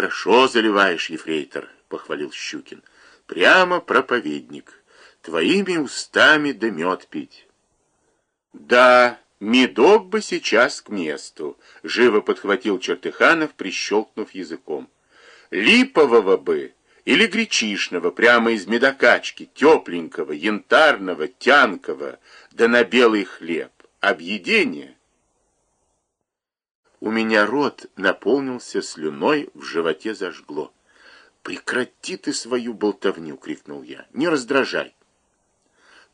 Хорошо заливаешь, ефрейтор, похвалил Щукин. Прямо проповедник. Твоими устами да мед пить. Да, медок бы сейчас к месту, живо подхватил Чертыханов, прищелкнув языком. Липового бы или гречишного, прямо из медокачки, тепленького, янтарного, тянкого, да на белый хлеб. Объедение. У меня рот наполнился слюной, в животе зажгло. «Прекрати ты свою болтовню!» — крикнул я. «Не раздражай!»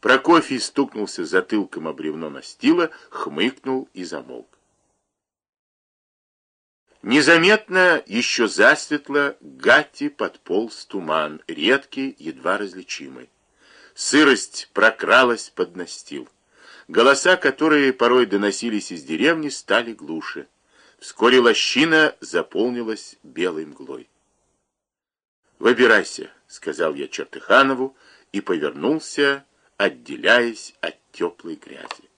Прокофий стукнулся затылком о бревно настила, хмыкнул и замолк. Незаметно, еще засветло, Гатти подполз туман, редкий, едва различимый. Сырость прокралась под настил. Голоса, которые порой доносились из деревни, стали глуше. Вскоре лощина заполнилась белой мглой. «Выбирайся», — сказал я Чертыханову и повернулся, отделяясь от теплой грязи.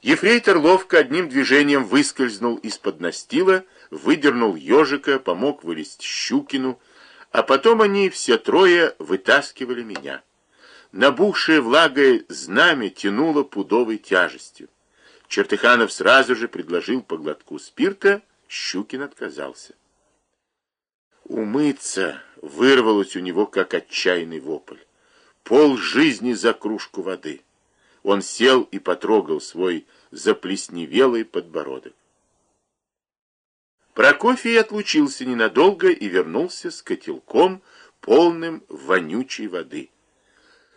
Ефрейтор ловко одним движением выскользнул из-под настила, выдернул ежика, помог вылезть Щукину, а потом они все трое вытаскивали меня. Набухшее влагой знамя тянуло пудовой тяжестью. Чертыханов сразу же предложил по глотку спирта, Щукин отказался. Умыться вырвалось у него, как отчаянный вопль. Пол жизни за кружку воды. Он сел и потрогал свой заплесневелый подбородок. Прокофий отлучился ненадолго и вернулся с котелком, полным вонючей воды.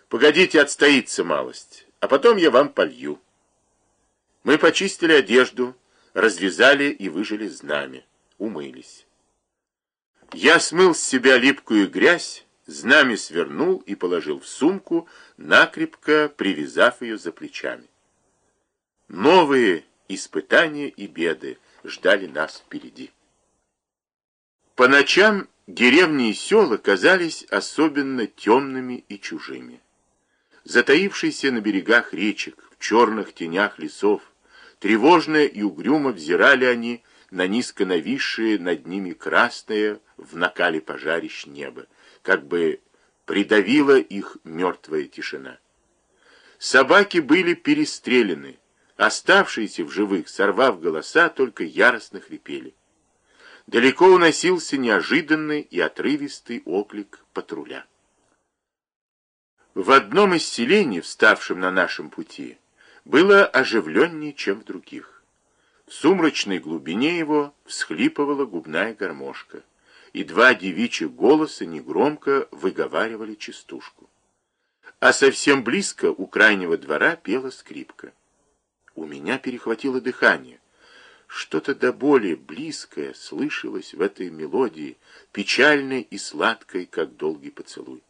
«Погодите, отстоится малость, а потом я вам полью». Мы почистили одежду, развязали и выжили знамя, умылись. Я смыл с себя липкую грязь, знамя свернул и положил в сумку, накрепко привязав ее за плечами. Новые испытания и беды ждали нас впереди. По ночам деревни и села казались особенно темными и чужими. Затаившиеся на берегах речек, в черных тенях лесов, Тревожно и угрюмо взирали они на низко нависшее над ними красное в накале пожарищ небо, как бы придавила их мертвая тишина. Собаки были перестреляны, оставшиеся в живых, сорвав голоса, только яростно хрипели. Далеко уносился неожиданный и отрывистый оклик патруля. В одном из селений, вставшем на нашем пути, было оживленнее, чем в других. В сумрачной глубине его всхлипывала губная гармошка, и два девичьих голоса негромко выговаривали частушку. А совсем близко у крайнего двора пела скрипка. У меня перехватило дыхание. Что-то до боли близкое слышалось в этой мелодии, печальной и сладкой, как долгий поцелуй.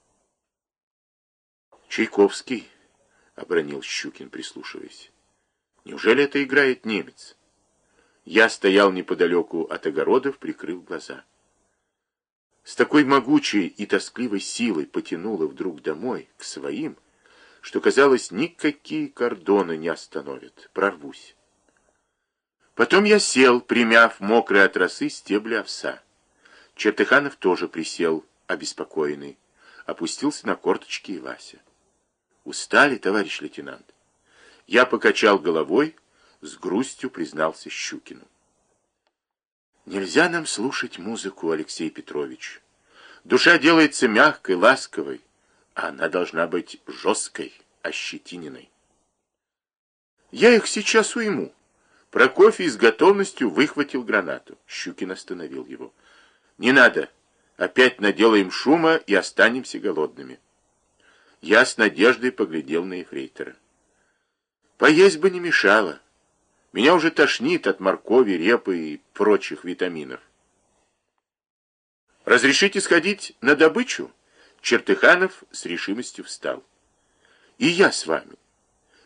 Чайковский — обронил Щукин, прислушиваясь. «Неужели это играет немец?» Я стоял неподалеку от огородов, прикрыв глаза. С такой могучей и тоскливой силой потянуло вдруг домой, к своим, что, казалось, никакие кордоны не остановят. Прорвусь. Потом я сел, примяв мокрые от росы стебли овса. Чертыханов тоже присел, обеспокоенный. Опустился на корточки и Вася. Устали, товарищ лейтенант? Я покачал головой, с грустью признался Щукину. Нельзя нам слушать музыку, Алексей Петрович. Душа делается мягкой, ласковой, а она должна быть жесткой, ощетиненной. Я их сейчас уйму. Прокофий с готовностью выхватил гранату. Щукин остановил его. Не надо. Опять наделаем шума и останемся голодными. Я с надеждой поглядел на эфрейтора. Поесть бы не мешало. Меня уже тошнит от моркови, репы и прочих витаминов. «Разрешите сходить на добычу?» Чертыханов с решимостью встал. «И я с вами».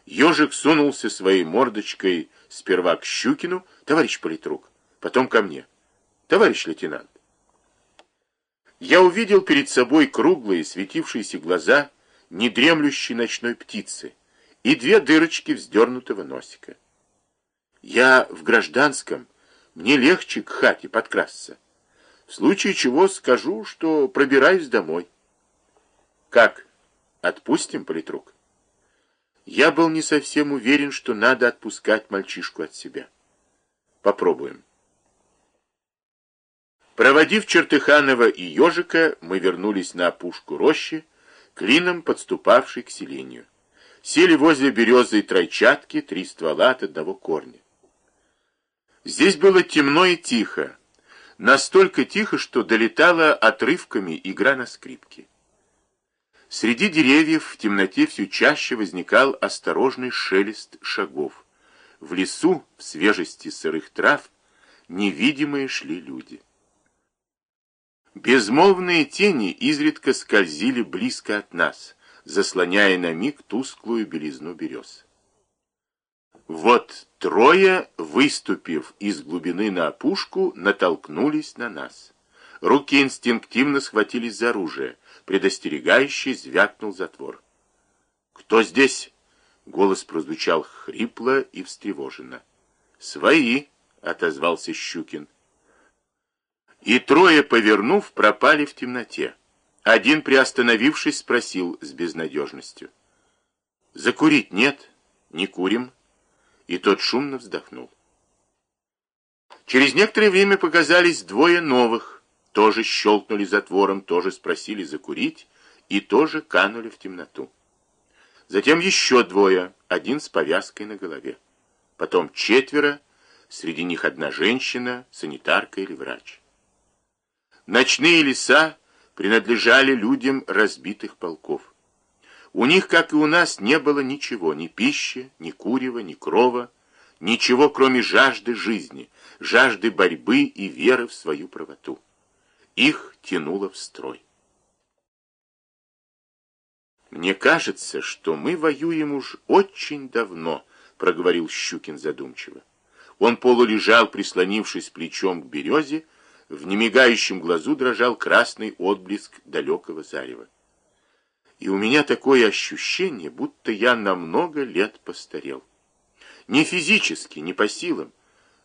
Ежик сунулся своей мордочкой сперва к Щукину, товарищ политрук, потом ко мне. Товарищ лейтенант. Я увидел перед собой круглые светившиеся глаза недремлющей ночной птицы и две дырочки вздернутого носика. Я в гражданском, мне легче к хате подкрасться. В случае чего скажу, что пробираюсь домой. Как? Отпустим, политрук? Я был не совсем уверен, что надо отпускать мальчишку от себя. Попробуем. Проводив Чертыханова и Ежика, мы вернулись на опушку рощи, клином подступавшей к селению. Сели возле березы и тройчатки, три ствола от одного корня. Здесь было темно и тихо, настолько тихо, что долетала отрывками игра на скрипке. Среди деревьев в темноте все чаще возникал осторожный шелест шагов. В лесу, в свежести сырых трав, невидимые шли люди. Безмолвные тени изредка скользили близко от нас, заслоняя на миг тусклую белизну берез. Вот трое, выступив из глубины на опушку, натолкнулись на нас. Руки инстинктивно схватились за оружие. Предостерегающий звякнул затвор. «Кто здесь?» — голос прозвучал хрипло и встревоженно. «Свои!» — отозвался Щукин. И трое, повернув, пропали в темноте. Один, приостановившись, спросил с безнадежностью. «Закурить нет? Не курим?» И тот шумно вздохнул. Через некоторое время показались двое новых. Тоже щелкнули затвором, тоже спросили закурить и тоже канули в темноту. Затем еще двое, один с повязкой на голове. Потом четверо, среди них одна женщина, санитарка или врач. Ночные леса принадлежали людям разбитых полков. У них, как и у нас, не было ничего, ни пищи, ни курева, ни крова, ничего, кроме жажды жизни, жажды борьбы и веры в свою правоту. Их тянуло в строй. «Мне кажется, что мы воюем уж очень давно», — проговорил Щукин задумчиво. Он полулежал, прислонившись плечом к березе, в немигающем глазу дрожал красный отблеск далекого зарева. И у меня такое ощущение, будто я на много лет постарел. Не физически, не по силам,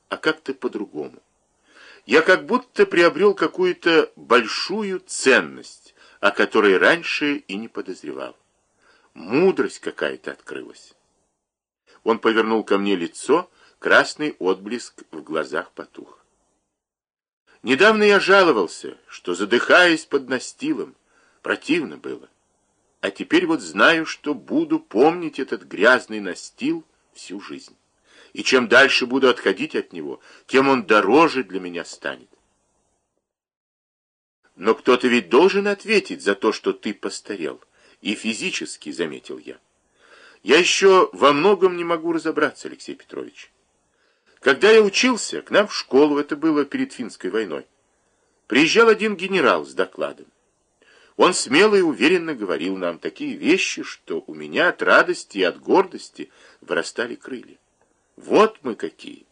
а как-то по-другому. Я как будто приобрел какую-то большую ценность, о которой раньше и не подозревал. Мудрость какая-то открылась. Он повернул ко мне лицо, красный отблеск в глазах потух. Недавно я жаловался, что задыхаясь под настилом, противно было. А теперь вот знаю, что буду помнить этот грязный настил всю жизнь. И чем дальше буду отходить от него, тем он дороже для меня станет. Но кто-то ведь должен ответить за то, что ты постарел. И физически, заметил я. Я еще во многом не могу разобраться, Алексей Петрович. Когда я учился, к нам в школу, это было перед финской войной, приезжал один генерал с докладом. Он смело и уверенно говорил нам такие вещи, что у меня от радости и от гордости вырастали крылья. Вот мы какие!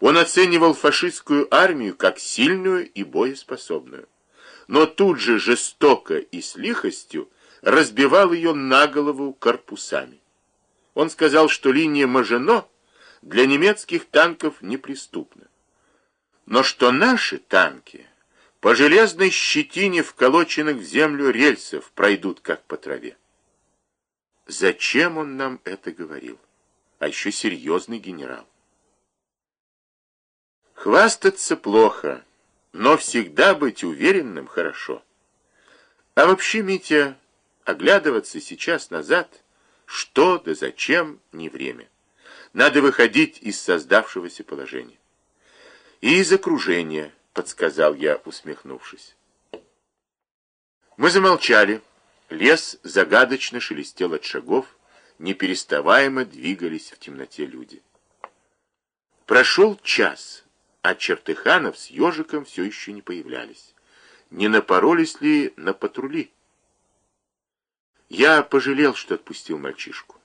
Он оценивал фашистскую армию как сильную и боеспособную, но тут же жестоко и с лихостью разбивал ее на голову корпусами. Он сказал, что линия Мажино для немецких танков неприступна. Но что наши танки по железной щетине вколоченных в землю рельсов пройдут как по траве. Зачем он нам это говорил? А еще серьезный генерал. Хвастаться плохо, но всегда быть уверенным хорошо. А вообще, Митя, оглядываться сейчас назад, что да зачем, не время. Надо выходить из создавшегося положения. И из окружения, подсказал я, усмехнувшись. Мы замолчали. Лес загадочно шелестел от шагов, непереставаемо двигались в темноте люди. Прошел час, а Чертыханов с ежиком все еще не появлялись. Не напоролись ли на патрули? Я пожалел, что отпустил мальчишку.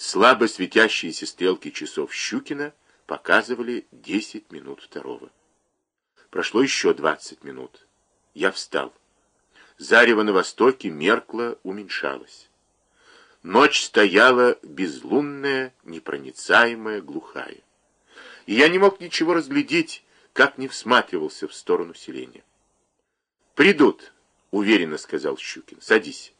Слабо светящиеся стрелки часов Щукина показывали десять минут второго. Прошло еще двадцать минут. Я встал. Зарево на востоке меркло, уменьшалось. Ночь стояла безлунная, непроницаемая, глухая. И я не мог ничего разглядеть, как не всматривался в сторону селения. «Придут», — уверенно сказал Щукин. «Садись».